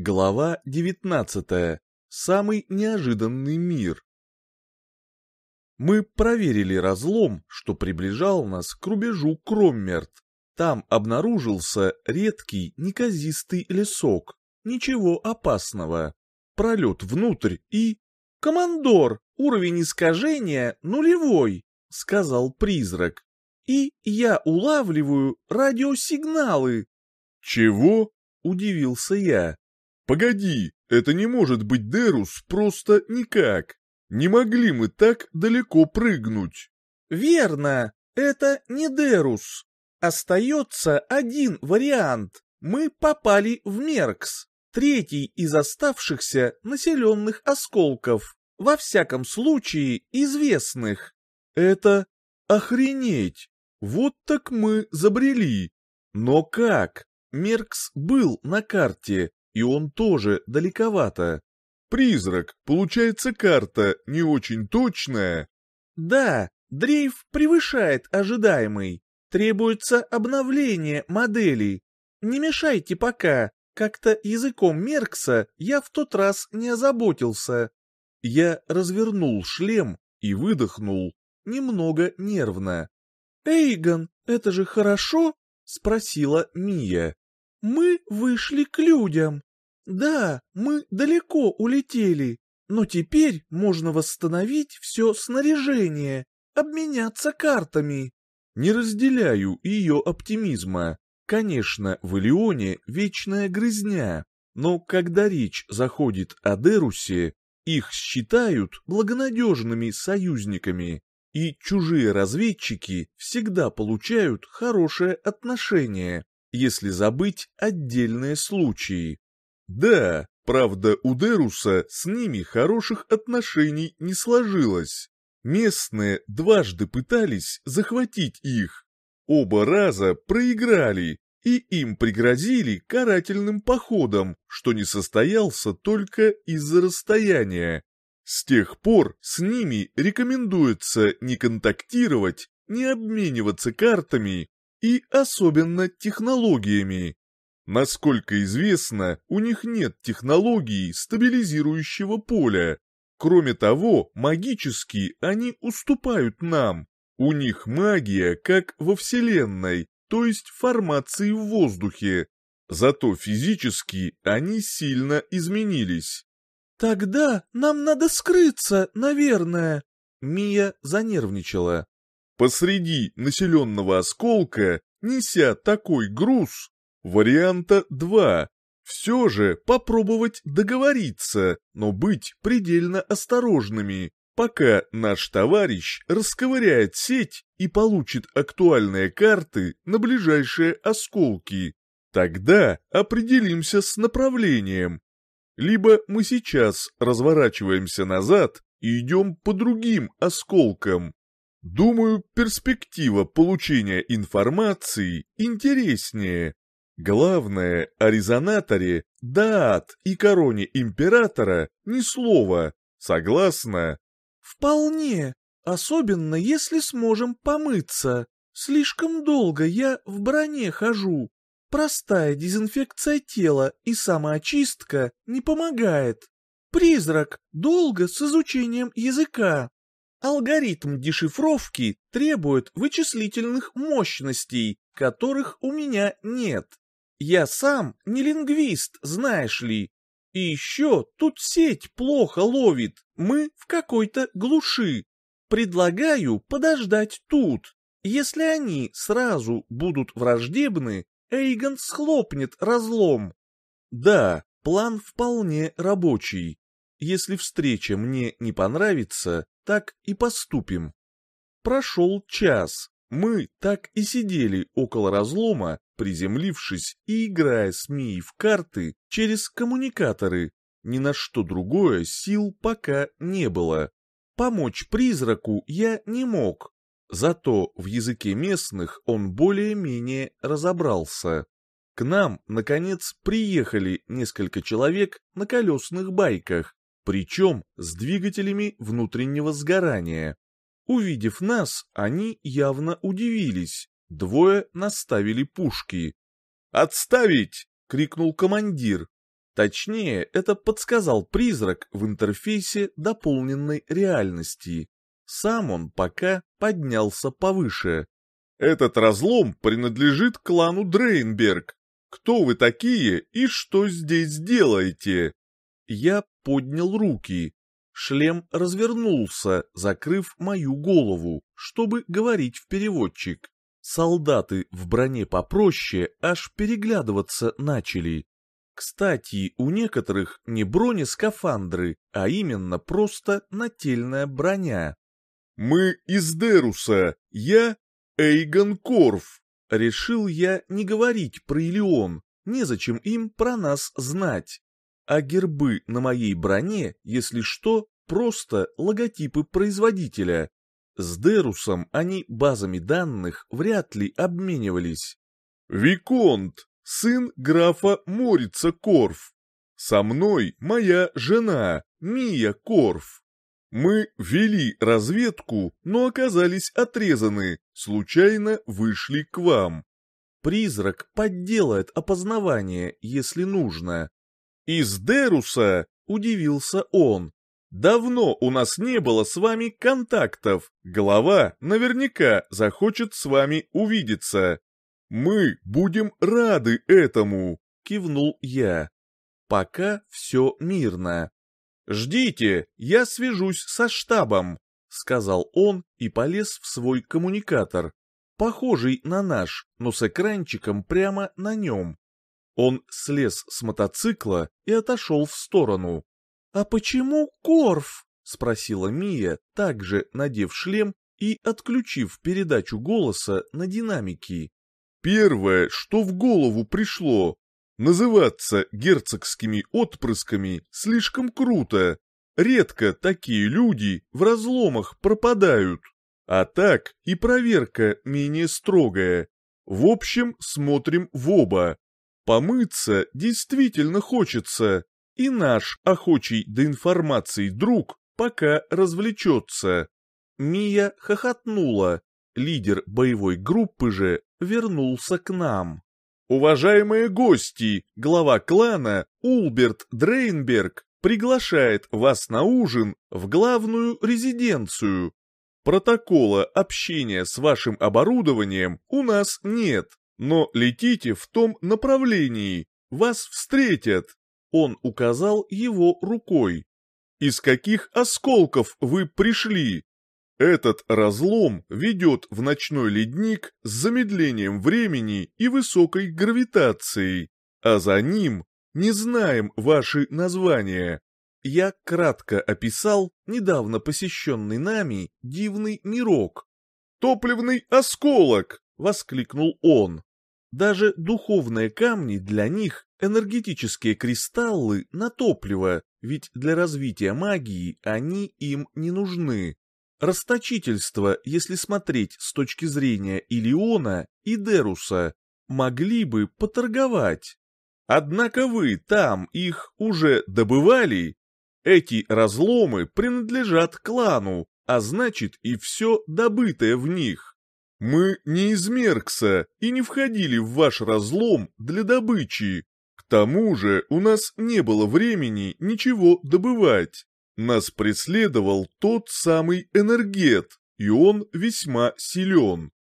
Глава 19. Самый неожиданный мир. Мы проверили разлом, что приближал нас к рубежу Кроммерт. Там обнаружился редкий неказистый лесок. Ничего опасного. Пролет внутрь и... «Командор, уровень искажения нулевой», — сказал призрак. «И я улавливаю радиосигналы». «Чего?» — удивился я. «Погоди, это не может быть Дерус просто никак. Не могли мы так далеко прыгнуть». «Верно, это не Дерус. Остается один вариант. Мы попали в Меркс, третий из оставшихся населенных осколков, во всяком случае известных. Это охренеть! Вот так мы забрели. Но как? Меркс был на карте, и он тоже далековато. Призрак, получается карта не очень точная? Да, дрейф превышает ожидаемый. Требуется обновление модели. Не мешайте пока, как-то языком Меркса я в тот раз не озаботился. Я развернул шлем и выдохнул, немного нервно. «Эйгон, это же хорошо?» — спросила Мия. «Мы вышли к людям. Да, мы далеко улетели, но теперь можно восстановить все снаряжение, обменяться картами. Не разделяю ее оптимизма. Конечно, в Илионе вечная грызня, но когда речь заходит о Дерусе, их считают благонадежными союзниками, и чужие разведчики всегда получают хорошее отношение, если забыть отдельные случаи. Да, правда, у Деруса с ними хороших отношений не сложилось. Местные дважды пытались захватить их. Оба раза проиграли, и им пригрозили карательным походом, что не состоялся только из-за расстояния. С тех пор с ними рекомендуется не контактировать, не обмениваться картами и особенно технологиями. Насколько известно, у них нет технологии стабилизирующего поля. Кроме того, магически они уступают нам. У них магия, как во Вселенной, то есть формации в воздухе. Зато физически они сильно изменились. «Тогда нам надо скрыться, наверное», — Мия занервничала. Посреди населенного осколка, неся такой груз, Варианта 2. Все же попробовать договориться, но быть предельно осторожными, пока наш товарищ расковыряет сеть и получит актуальные карты на ближайшие осколки. Тогда определимся с направлением. Либо мы сейчас разворачиваемся назад и идем по другим осколкам. Думаю, перспектива получения информации интереснее. Главное, о резонаторе, даат и короне императора ни слова. Согласна? Вполне, особенно если сможем помыться. Слишком долго я в броне хожу. Простая дезинфекция тела и самоочистка не помогает. Призрак долго с изучением языка. Алгоритм дешифровки требует вычислительных мощностей, которых у меня нет. Я сам не лингвист, знаешь ли. И еще тут сеть плохо ловит, мы в какой-то глуши. Предлагаю подождать тут. Если они сразу будут враждебны, Эйгон схлопнет разлом. Да, план вполне рабочий. Если встреча мне не понравится, так и поступим. Прошел час. Мы так и сидели около разлома, приземлившись и играя с Мией в карты через коммуникаторы. Ни на что другое сил пока не было. Помочь призраку я не мог, зато в языке местных он более-менее разобрался. К нам, наконец, приехали несколько человек на колесных байках, причем с двигателями внутреннего сгорания. Увидев нас, они явно удивились. Двое наставили пушки. «Отставить!» — крикнул командир. Точнее, это подсказал призрак в интерфейсе дополненной реальности. Сам он пока поднялся повыше. Этот разлом принадлежит клану Дрейнберг. Кто вы такие и что здесь делаете? Я поднял руки. Шлем развернулся, закрыв мою голову, чтобы говорить в переводчик. Солдаты в броне попроще аж переглядываться начали. Кстати, у некоторых не бронескафандры, а именно просто нательная броня. «Мы из Деруса, я Эйгон Корф», Решил я не говорить про Илион, незачем им про нас знать. А гербы на моей броне, если что, просто логотипы производителя. С Дерусом они базами данных вряд ли обменивались. «Виконт, сын графа Морица Корф. Со мной моя жена, Мия Корф. Мы вели разведку, но оказались отрезаны, случайно вышли к вам. Призрак подделает опознавание, если нужно. Из Деруса, удивился он. Давно у нас не было с вами контактов. Глава наверняка захочет с вами увидеться. Мы будем рады этому, кивнул я. Пока все мирно. «Ждите, я свяжусь со штабом», — сказал он и полез в свой коммуникатор, похожий на наш, но с экранчиком прямо на нем. Он слез с мотоцикла и отошел в сторону. «А почему Корф?» — спросила Мия, также надев шлем и отключив передачу голоса на динамики. «Первое, что в голову пришло, Называться герцогскими отпрысками слишком круто. Редко такие люди в разломах пропадают. А так и проверка менее строгая. В общем, смотрим в оба. Помыться действительно хочется, и наш охочий до информации друг пока развлечется. Мия хохотнула. Лидер боевой группы же вернулся к нам. Уважаемые гости, глава клана Улберт Дрейнберг приглашает вас на ужин в главную резиденцию. Протокола общения с вашим оборудованием у нас нет, но летите в том направлении, вас встретят. Он указал его рукой. Из каких осколков вы пришли? Этот разлом ведет в ночной ледник с замедлением времени и высокой гравитацией, а за ним не знаем ваши названия. Я кратко описал недавно посещенный нами дивный мирок. «Топливный осколок!» — воскликнул он. Даже духовные камни для них — энергетические кристаллы на топливо, ведь для развития магии они им не нужны. Расточительство, если смотреть с точки зрения Илиона и Деруса, могли бы поторговать. Однако вы там их уже добывали? Эти разломы принадлежат клану, а значит и все добытое в них. Мы не из Меркса и не входили в ваш разлом для добычи. К тому же у нас не было времени ничего добывать. Нас преследовал тот самый энергет, и он весьма силен.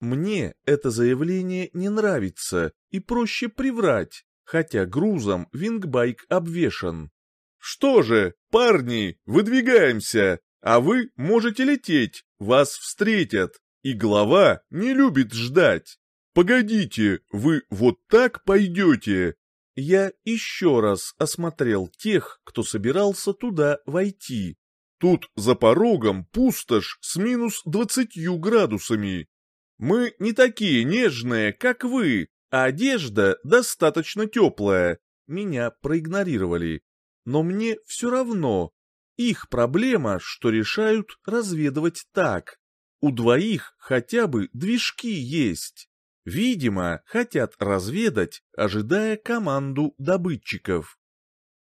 Мне это заявление не нравится и проще приврать, хотя грузом вингбайк обвешан. Что же, парни, выдвигаемся, а вы можете лететь, вас встретят, и глава не любит ждать. Погодите, вы вот так пойдете? Я еще раз осмотрел тех, кто собирался туда войти. Тут за порогом пустошь с минус двадцатью градусами. Мы не такие нежные, как вы, а одежда достаточно теплая. Меня проигнорировали. Но мне все равно. Их проблема, что решают разведывать так. У двоих хотя бы движки есть. Видимо, хотят разведать, ожидая команду добытчиков.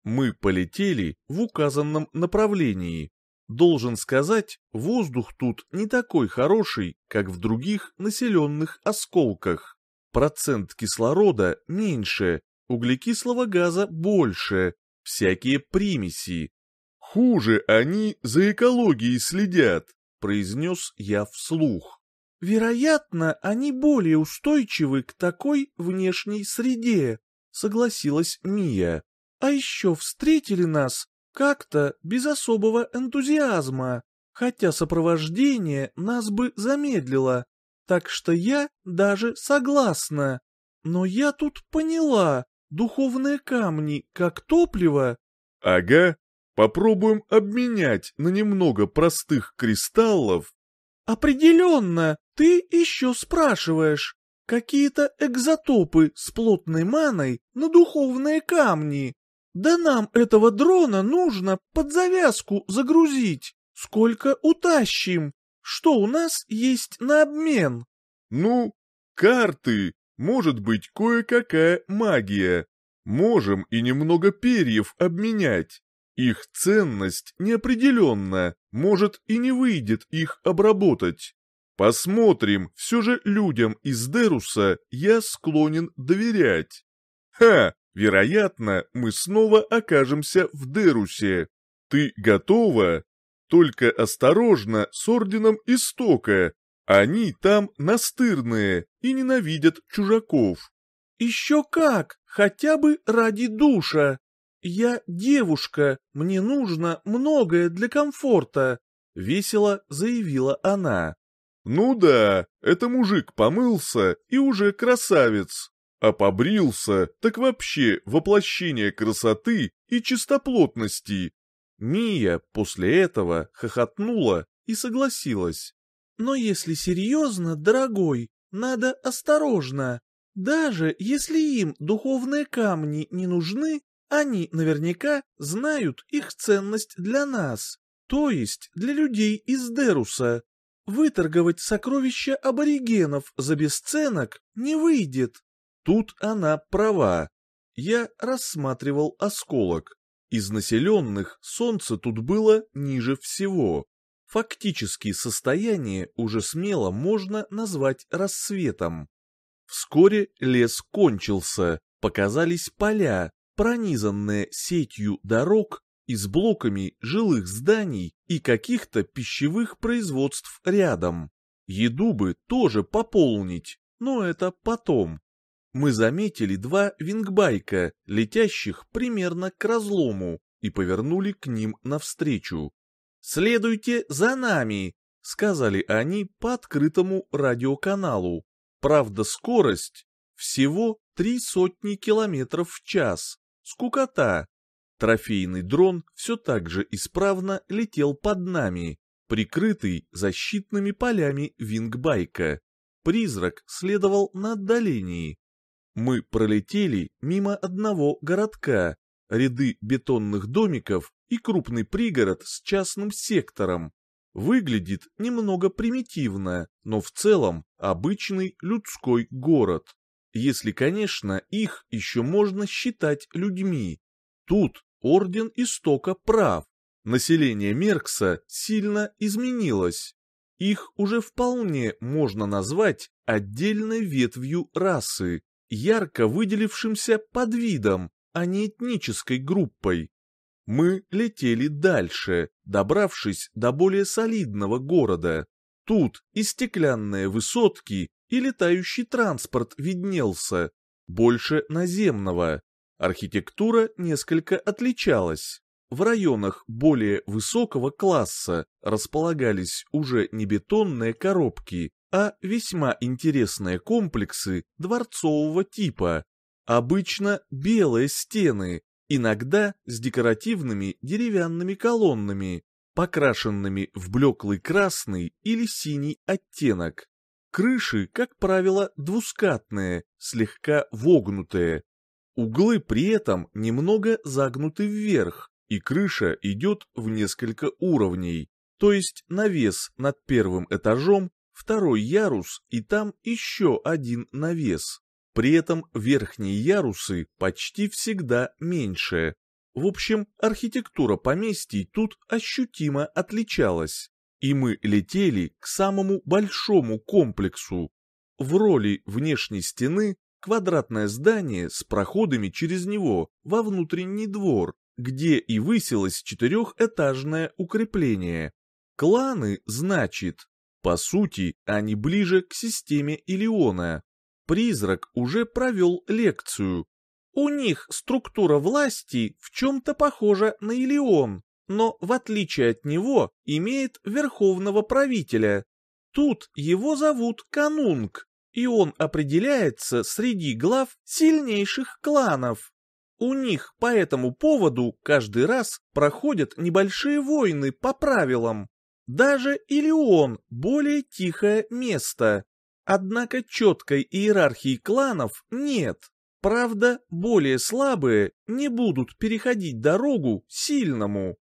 Мы полетели в указанном направлении. Должен сказать, воздух тут не такой хороший, как в других населенных осколках. Процент кислорода меньше, углекислого газа больше, всякие примеси. Хуже они за экологией следят, произнес я вслух. Вероятно, они более устойчивы к такой внешней среде, согласилась Мия. А еще встретили нас как-то без особого энтузиазма, хотя сопровождение нас бы замедлило. Так что я даже согласна. Но я тут поняла, духовные камни как топливо. Ага, попробуем обменять на немного простых кристаллов. Определенно, ты еще спрашиваешь. Какие-то экзотопы с плотной маной на духовные камни. Да нам этого дрона нужно под завязку загрузить. Сколько утащим? Что у нас есть на обмен? Ну, карты, может быть кое-какая магия. Можем и немного перьев обменять. Их ценность неопределенна, может и не выйдет их обработать. Посмотрим, все же людям из Деруса я склонен доверять. Ха, вероятно, мы снова окажемся в Дерусе. Ты готова? Только осторожно с Орденом Истока. Они там настырные и ненавидят чужаков. Еще как, хотя бы ради душа. Я девушка, мне нужно многое для комфорта, весело заявила она. Ну да, это мужик помылся и уже красавец. А побрился, так вообще воплощение красоты и чистоплотности. Мия после этого хохотнула и согласилась. Но если серьезно, дорогой, надо осторожно. Даже если им духовные камни не нужны, они наверняка знают их ценность для нас, то есть для людей из Деруса. Выторговать сокровища аборигенов за бесценок не выйдет. Тут она права. Я рассматривал осколок. Из населенных солнце тут было ниже всего. Фактически состояние уже смело можно назвать рассветом. Вскоре лес кончился, показались поля, пронизанные сетью дорог и с блоками жилых зданий и каких-то пищевых производств рядом. Еду бы тоже пополнить, но это потом мы заметили два вингбайка, летящих примерно к разлому, и повернули к ним навстречу. «Следуйте за нами!» — сказали они по открытому радиоканалу. Правда, скорость всего три сотни километров в час. Скукота. Трофейный дрон все так же исправно летел под нами, прикрытый защитными полями вингбайка. Призрак следовал на отдалении, мы пролетели мимо одного городка, ряды бетонных домиков и крупный пригород с частным сектором. Выглядит немного примитивно, но в целом обычный людской город. Если, конечно, их еще можно считать людьми. Тут Орден Истока прав. Население Меркса сильно изменилось. Их уже вполне можно назвать отдельной ветвью расы ярко выделившимся подвидом, а не этнической группой. Мы летели дальше, добравшись до более солидного города. Тут и стеклянные высотки, и летающий транспорт виднелся, больше наземного. Архитектура несколько отличалась. В районах более высокого класса располагались уже не бетонные коробки, а весьма интересные комплексы дворцового типа. Обычно белые стены, иногда с декоративными деревянными колоннами, покрашенными в блеклый красный или синий оттенок. Крыши, как правило, двускатные, слегка вогнутые. Углы при этом немного загнуты вверх, и крыша идет в несколько уровней, то есть навес над первым этажом второй ярус и там еще один навес. При этом верхние ярусы почти всегда меньше. В общем, архитектура поместий тут ощутимо отличалась. И мы летели к самому большому комплексу. В роли внешней стены квадратное здание с проходами через него во внутренний двор, где и высилось четырехэтажное укрепление. Кланы, значит, по сути, они ближе к системе Илиона. Призрак уже провел лекцию. У них структура власти в чем-то похожа на Илион, но в отличие от него имеет верховного правителя. Тут его зовут Канунг, и он определяется среди глав сильнейших кланов. У них по этому поводу каждый раз проходят небольшие войны по правилам. Даже Илион – более тихое место. Однако четкой иерархии кланов нет. Правда, более слабые не будут переходить дорогу сильному.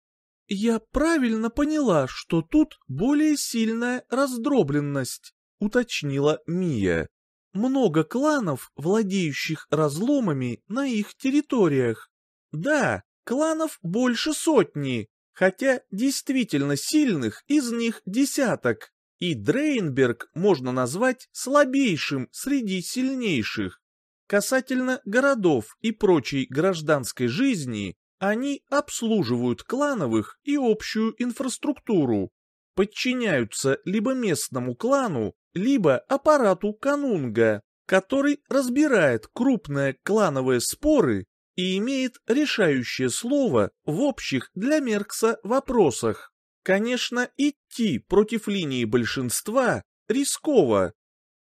Я правильно поняла, что тут более сильная раздробленность, уточнила Мия. Много кланов, владеющих разломами на их территориях. Да, кланов больше сотни, хотя действительно сильных из них десяток. И Дрейнберг можно назвать слабейшим среди сильнейших. Касательно городов и прочей гражданской жизни, они обслуживают клановых и общую инфраструктуру, подчиняются либо местному клану, либо аппарату канунга, который разбирает крупные клановые споры и имеет решающее слово в общих для Меркса вопросах. Конечно, идти против линии большинства рисково.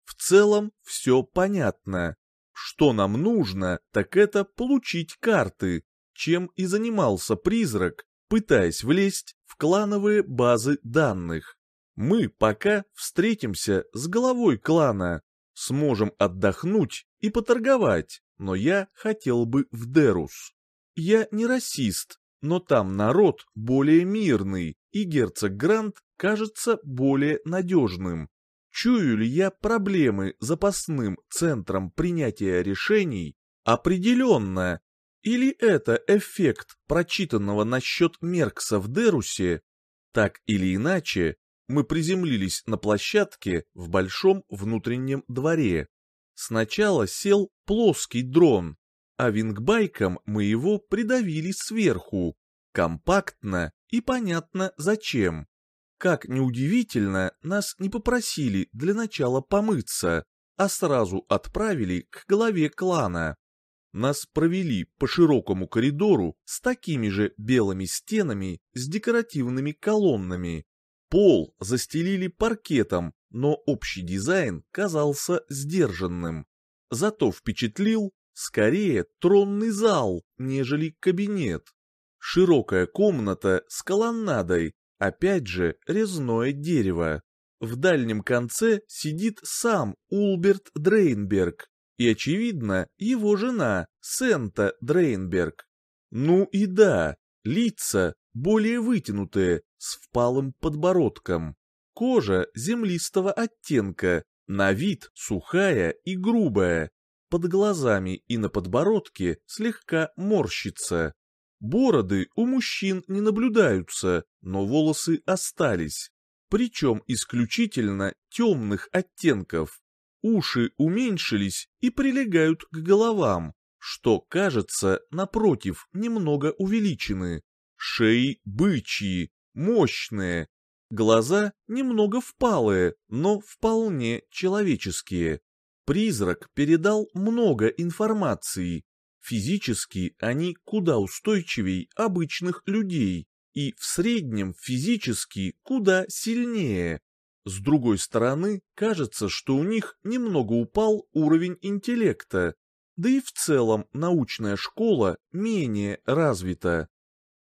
В целом все понятно. Что нам нужно, так это получить карты, чем и занимался призрак, пытаясь влезть в клановые базы данных. Мы пока встретимся с головой клана, сможем отдохнуть и поторговать, но я хотел бы в Дерус. Я не расист, но там народ более мирный, и герцог Грант кажется более надежным. Чую ли я проблемы запасным центром принятия решений? Определенно. Или это эффект прочитанного насчет Меркса в Дерусе? Так или иначе, мы приземлились на площадке в большом внутреннем дворе. Сначала сел плоский дрон, а вингбайком мы его придавили сверху, компактно и понятно зачем. Как неудивительно, нас не попросили для начала помыться, а сразу отправили к главе клана. Нас провели по широкому коридору с такими же белыми стенами с декоративными колоннами. Пол застелили паркетом, но общий дизайн казался сдержанным. Зато впечатлил скорее тронный зал, нежели кабинет. Широкая комната с колоннадой, опять же резное дерево. В дальнем конце сидит сам Улберт Дрейнберг и, очевидно, его жена Сента Дрейнберг. Ну и да, лица более вытянутые, с впалым подбородком. Кожа землистого оттенка, на вид сухая и грубая. Под глазами и на подбородке слегка морщится. Бороды у мужчин не наблюдаются, но волосы остались. Причем исключительно темных оттенков. Уши уменьшились и прилегают к головам, что, кажется, напротив, немного увеличены. Шеи бычьи, мощные, глаза немного впалые, но вполне человеческие. Призрак передал много информации. Физически они куда устойчивей обычных людей и в среднем физически куда сильнее. С другой стороны, кажется, что у них немного упал уровень интеллекта, да и в целом научная школа менее развита.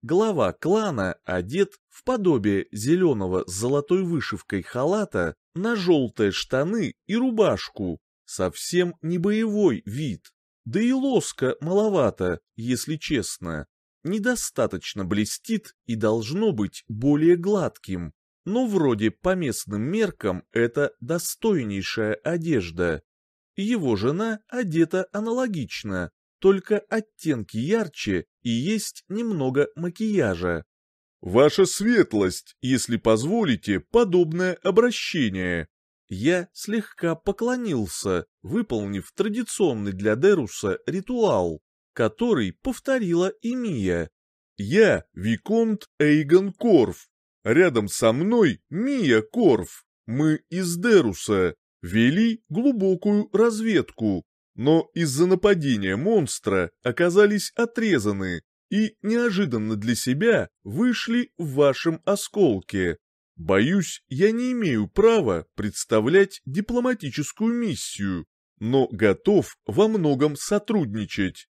Глава клана одет в подобие зеленого с золотой вышивкой халата на желтые штаны и рубашку, совсем не боевой вид. Да и лоска маловато, если честно. Недостаточно блестит и должно быть более гладким. Но вроде по местным меркам это достойнейшая одежда. Его жена одета аналогично, только оттенки ярче и есть немного макияжа. «Ваша светлость, если позволите, подобное обращение». Я слегка поклонился, выполнив традиционный для Деруса ритуал, который повторила и Мия. «Я Виконт Эйгон Корф. Рядом со мной Мия Корф. Мы из Деруса. Вели глубокую разведку, но из-за нападения монстра оказались отрезаны и неожиданно для себя вышли в вашем осколке. Боюсь, я не имею права представлять дипломатическую миссию, но готов во многом сотрудничать.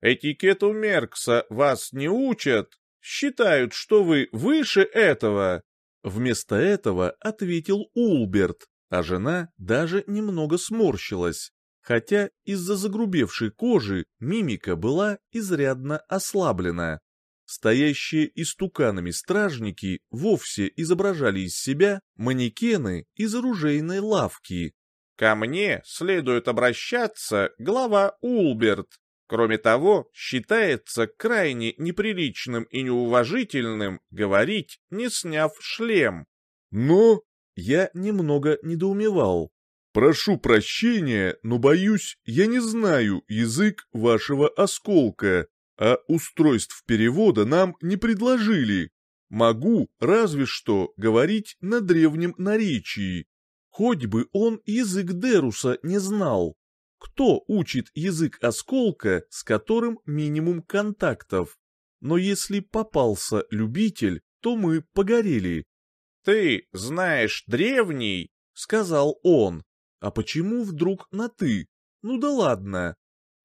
Этикету Меркса вас не учат? Считают, что вы выше этого? Вместо этого ответил Улберт, а жена даже немного сморщилась, хотя из-за загрубевшей кожи мимика была изрядно ослаблена. Стоящие истуканами стражники вовсе изображали из себя манекены из оружейной лавки. «Ко мне следует обращаться глава Улберт. Кроме того, считается крайне неприличным и неуважительным говорить, не сняв шлем». «Но...» Я немного недоумевал. «Прошу прощения, но боюсь, я не знаю язык вашего осколка а устройств перевода нам не предложили. Могу, разве что, говорить на древнем наречии. Хоть бы он язык Деруса не знал. Кто учит язык осколка, с которым минимум контактов? Но если попался любитель, то мы погорели. «Ты знаешь древний?» — сказал он. «А почему вдруг на «ты»? Ну да ладно».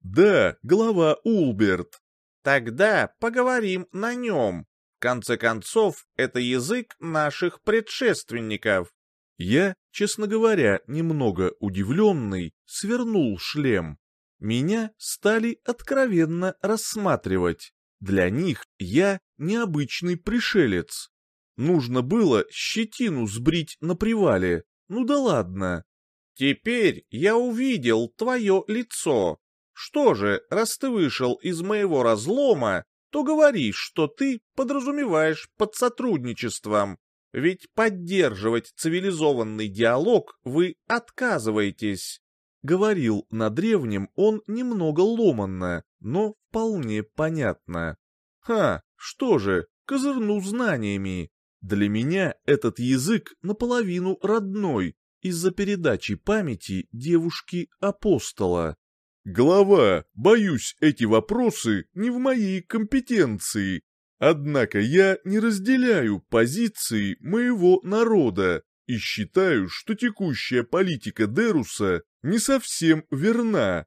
«Да, глава Улберт. Тогда поговорим на нем. В конце концов, это язык наших предшественников. Я, честно говоря, немного удивленный, свернул шлем. Меня стали откровенно рассматривать. Для них я необычный пришелец. Нужно было щетину сбрить на привале. Ну да ладно. Теперь я увидел твое лицо. Что же, раз ты вышел из моего разлома, то говори, что ты подразумеваешь под сотрудничеством. Ведь поддерживать цивилизованный диалог вы отказываетесь. Говорил на древнем он немного ломанно, но вполне понятно. Ха, что же, козырну знаниями. Для меня этот язык наполовину родной, из-за передачи памяти девушки-апостола. Глава, боюсь, эти вопросы не в моей компетенции. Однако я не разделяю позиции моего народа и считаю, что текущая политика Деруса не совсем верна.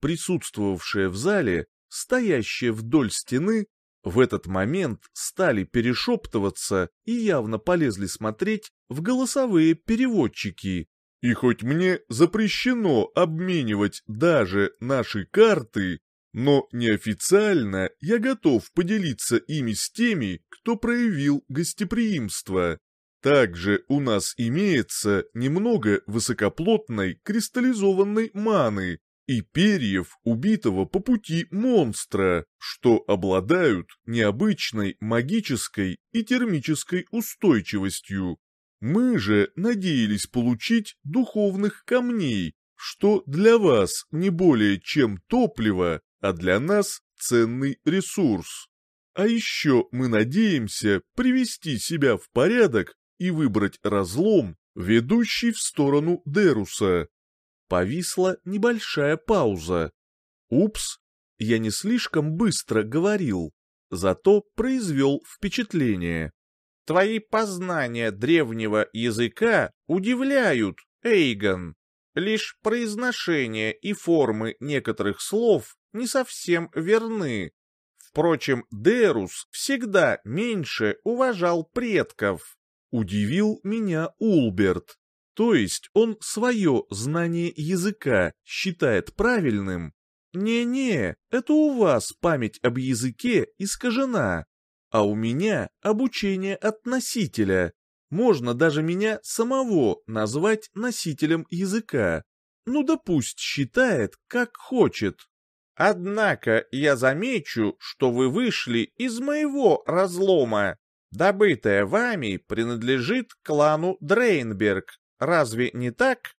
Присутствовавшие в зале, стоящие вдоль стены, в этот момент стали перешептываться и явно полезли смотреть в голосовые переводчики. И хоть мне запрещено обменивать даже наши карты, но неофициально я готов поделиться ими с теми, кто проявил гостеприимство. Также у нас имеется немного высокоплотной кристаллизованной маны и перьев убитого по пути монстра, что обладают необычной магической и термической устойчивостью. Мы же надеялись получить духовных камней, что для вас не более чем топливо, а для нас ценный ресурс. А еще мы надеемся привести себя в порядок и выбрать разлом, ведущий в сторону Деруса. Повисла небольшая пауза. Упс, я не слишком быстро говорил, зато произвел впечатление. Твои познания древнего языка удивляют, Эйгон. Лишь произношение и формы некоторых слов не совсем верны. Впрочем, Дерус всегда меньше уважал предков. Удивил меня Улберт. То есть он свое знание языка считает правильным? Не-не, это у вас память об языке искажена а у меня обучение от носителя. Можно даже меня самого назвать носителем языка. Ну да пусть считает, как хочет. Однако я замечу, что вы вышли из моего разлома. Добытое вами принадлежит клану Дрейнберг, разве не так?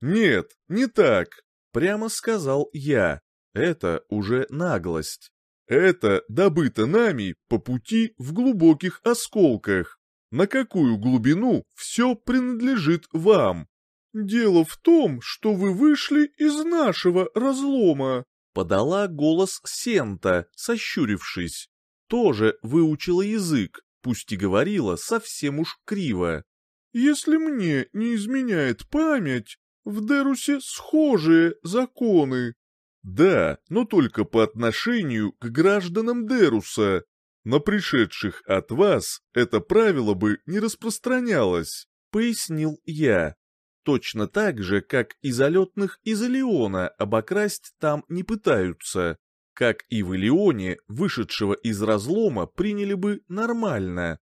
Нет, не так, прямо сказал я. Это уже наглость. Это добыто нами по пути в глубоких осколках. На какую глубину все принадлежит вам? Дело в том, что вы вышли из нашего разлома, подала голос Сента, сощурившись. Тоже выучила язык, пусть и говорила совсем уж криво. Если мне не изменяет память, в Дерусе схожие законы. Да, но только по отношению к гражданам Деруса. На пришедших от вас это правило бы не распространялось, пояснил я. Точно так же, как и залетных из Элеона обокрасть там не пытаются. Как и в Элеоне, вышедшего из разлома приняли бы нормально.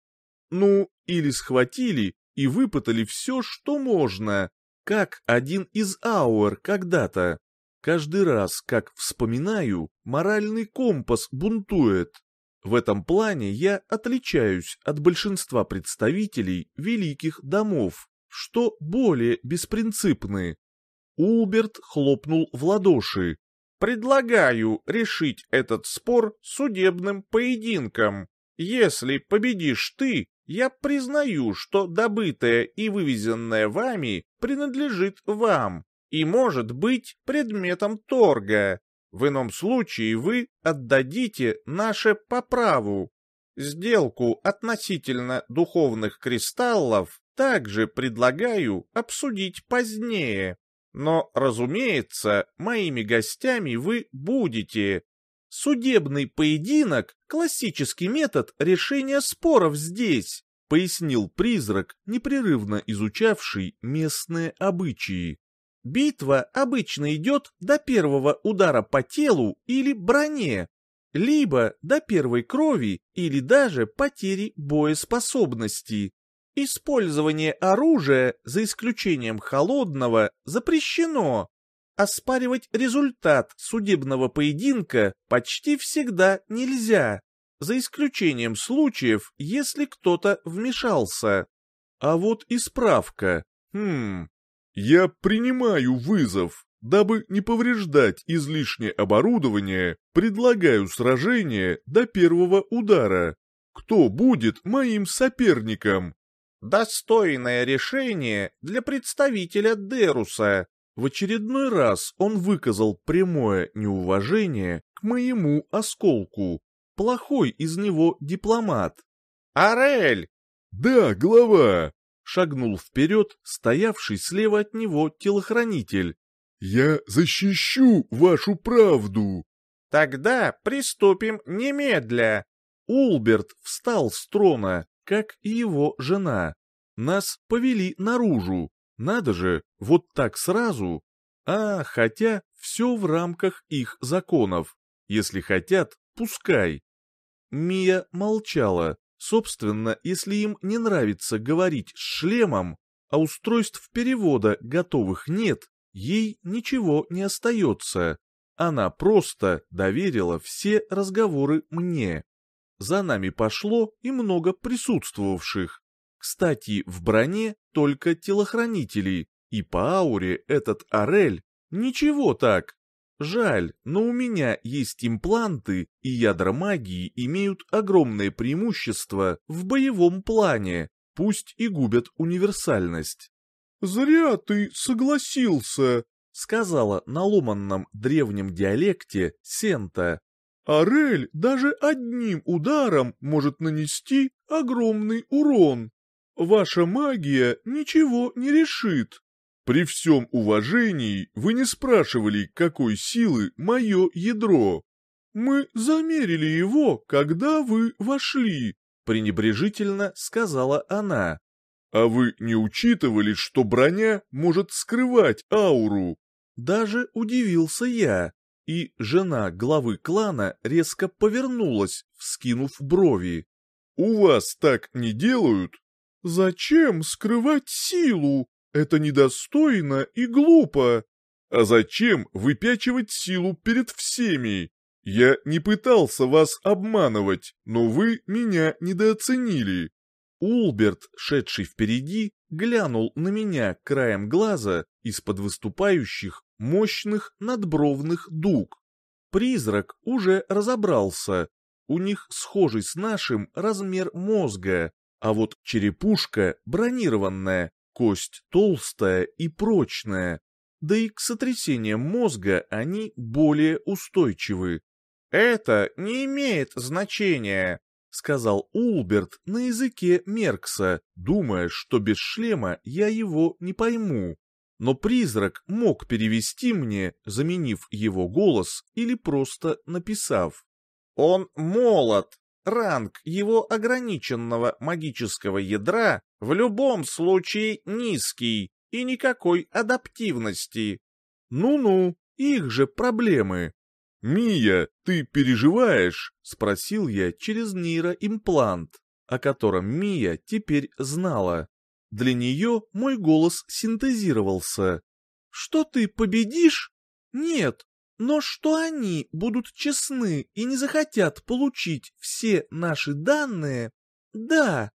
Ну, или схватили и выпытали все, что можно, как один из Ауэр когда-то. Каждый раз, как вспоминаю, моральный компас бунтует. В этом плане я отличаюсь от большинства представителей великих домов, что более беспринципны. Улберт хлопнул в ладоши. «Предлагаю решить этот спор судебным поединком. Если победишь ты, я признаю, что добытое и вывезенное вами принадлежит вам и может быть предметом торга. В ином случае вы отдадите наше по праву. Сделку относительно духовных кристаллов также предлагаю обсудить позднее. Но, разумеется, моими гостями вы будете. Судебный поединок – классический метод решения споров здесь, пояснил призрак, непрерывно изучавший местные обычаи. Битва обычно идет до первого удара по телу или броне, либо до первой крови или даже потери боеспособности. Использование оружия, за исключением холодного, запрещено. Оспаривать результат судебного поединка почти всегда нельзя, за исключением случаев, если кто-то вмешался. А вот и справка. Хм, я принимаю вызов. Дабы не повреждать излишнее оборудование, предлагаю сражение до первого удара. Кто будет моим соперником? Достойное решение для представителя Деруса. В очередной раз он выказал прямое неуважение к моему осколку. Плохой из него дипломат. «Арель!» «Да, глава!» шагнул вперед стоявший слева от него телохранитель. «Я защищу вашу правду!» «Тогда приступим немедля!» Улберт встал с трона, как и его жена. Нас повели наружу. Надо же, вот так сразу. А, хотя все в рамках их законов. Если хотят, пускай. Мия молчала, Собственно, если им не нравится говорить с шлемом, а устройств перевода готовых нет, ей ничего не остается. Она просто доверила все разговоры мне. За нами пошло и много присутствовавших. Кстати, в броне только телохранители, и по ауре этот Орель ничего так, Жаль, но у меня есть импланты, и ядра магии имеют огромное преимущество в боевом плане, пусть и губят универсальность. «Зря ты согласился», — сказала на ломанном древнем диалекте Сента. «Арель даже одним ударом может нанести огромный урон. Ваша магия ничего не решит». При всем уважении вы не спрашивали, какой силы мое ядро. Мы замерили его, когда вы вошли, пренебрежительно сказала она. А вы не учитывали, что броня может скрывать ауру? Даже удивился я, и жена главы клана резко повернулась, вскинув брови. У вас так не делают? Зачем скрывать силу? Это недостойно и глупо. А зачем выпячивать силу перед всеми? Я не пытался вас обманывать, но вы меня недооценили. Улберт, шедший впереди, глянул на меня краем глаза из-под выступающих мощных надбровных дуг. Призрак уже разобрался. У них схожий с нашим размер мозга, а вот черепушка бронированная, кость толстая и прочная. Да и к сотрясениям мозга они более устойчивы. «Это не имеет значения», — сказал Улберт на языке Меркса, думая, что без шлема я его не пойму. Но призрак мог перевести мне, заменив его голос или просто написав. «Он молод. Ранг его ограниченного магического ядра в любом случае низкий и никакой адаптивности». «Ну-ну, их же проблемы», «Мия, ты переживаешь?» — спросил я через нейроимплант, о котором Мия теперь знала. Для нее мой голос синтезировался. «Что ты победишь? Нет, но что они будут честны и не захотят получить все наши данные? Да.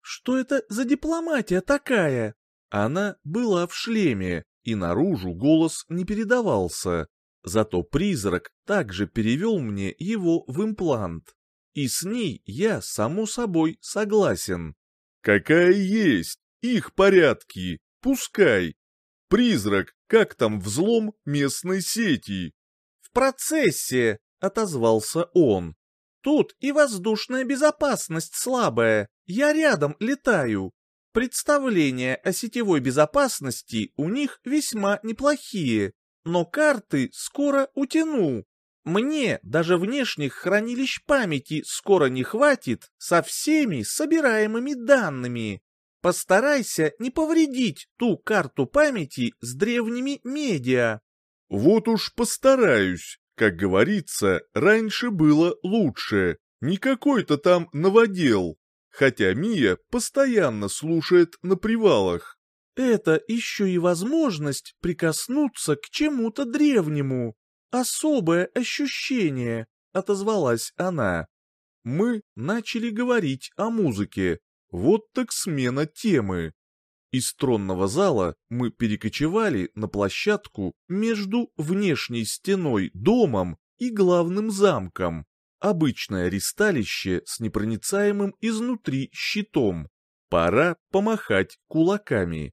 Что это за дипломатия такая?» Она была в шлеме, и наружу голос не передавался. Зато призрак также перевел мне его в имплант. И с ней я, само собой, согласен. Какая есть, их порядки, пускай. Призрак, как там взлом местной сети? В процессе, отозвался он. Тут и воздушная безопасность слабая, я рядом летаю. Представления о сетевой безопасности у них весьма неплохие, но карты скоро утяну. Мне даже внешних хранилищ памяти скоро не хватит со всеми собираемыми данными. Постарайся не повредить ту карту памяти с древними медиа. Вот уж постараюсь. Как говорится, раньше было лучше. Не какой-то там новодел. Хотя Мия постоянно слушает на привалах. Это еще и возможность прикоснуться к чему-то древнему. Особое ощущение, отозвалась она. Мы начали говорить о музыке. Вот так смена темы. Из тронного зала мы перекочевали на площадку между внешней стеной домом и главным замком. Обычное ристалище с непроницаемым изнутри щитом. Пора помахать кулаками.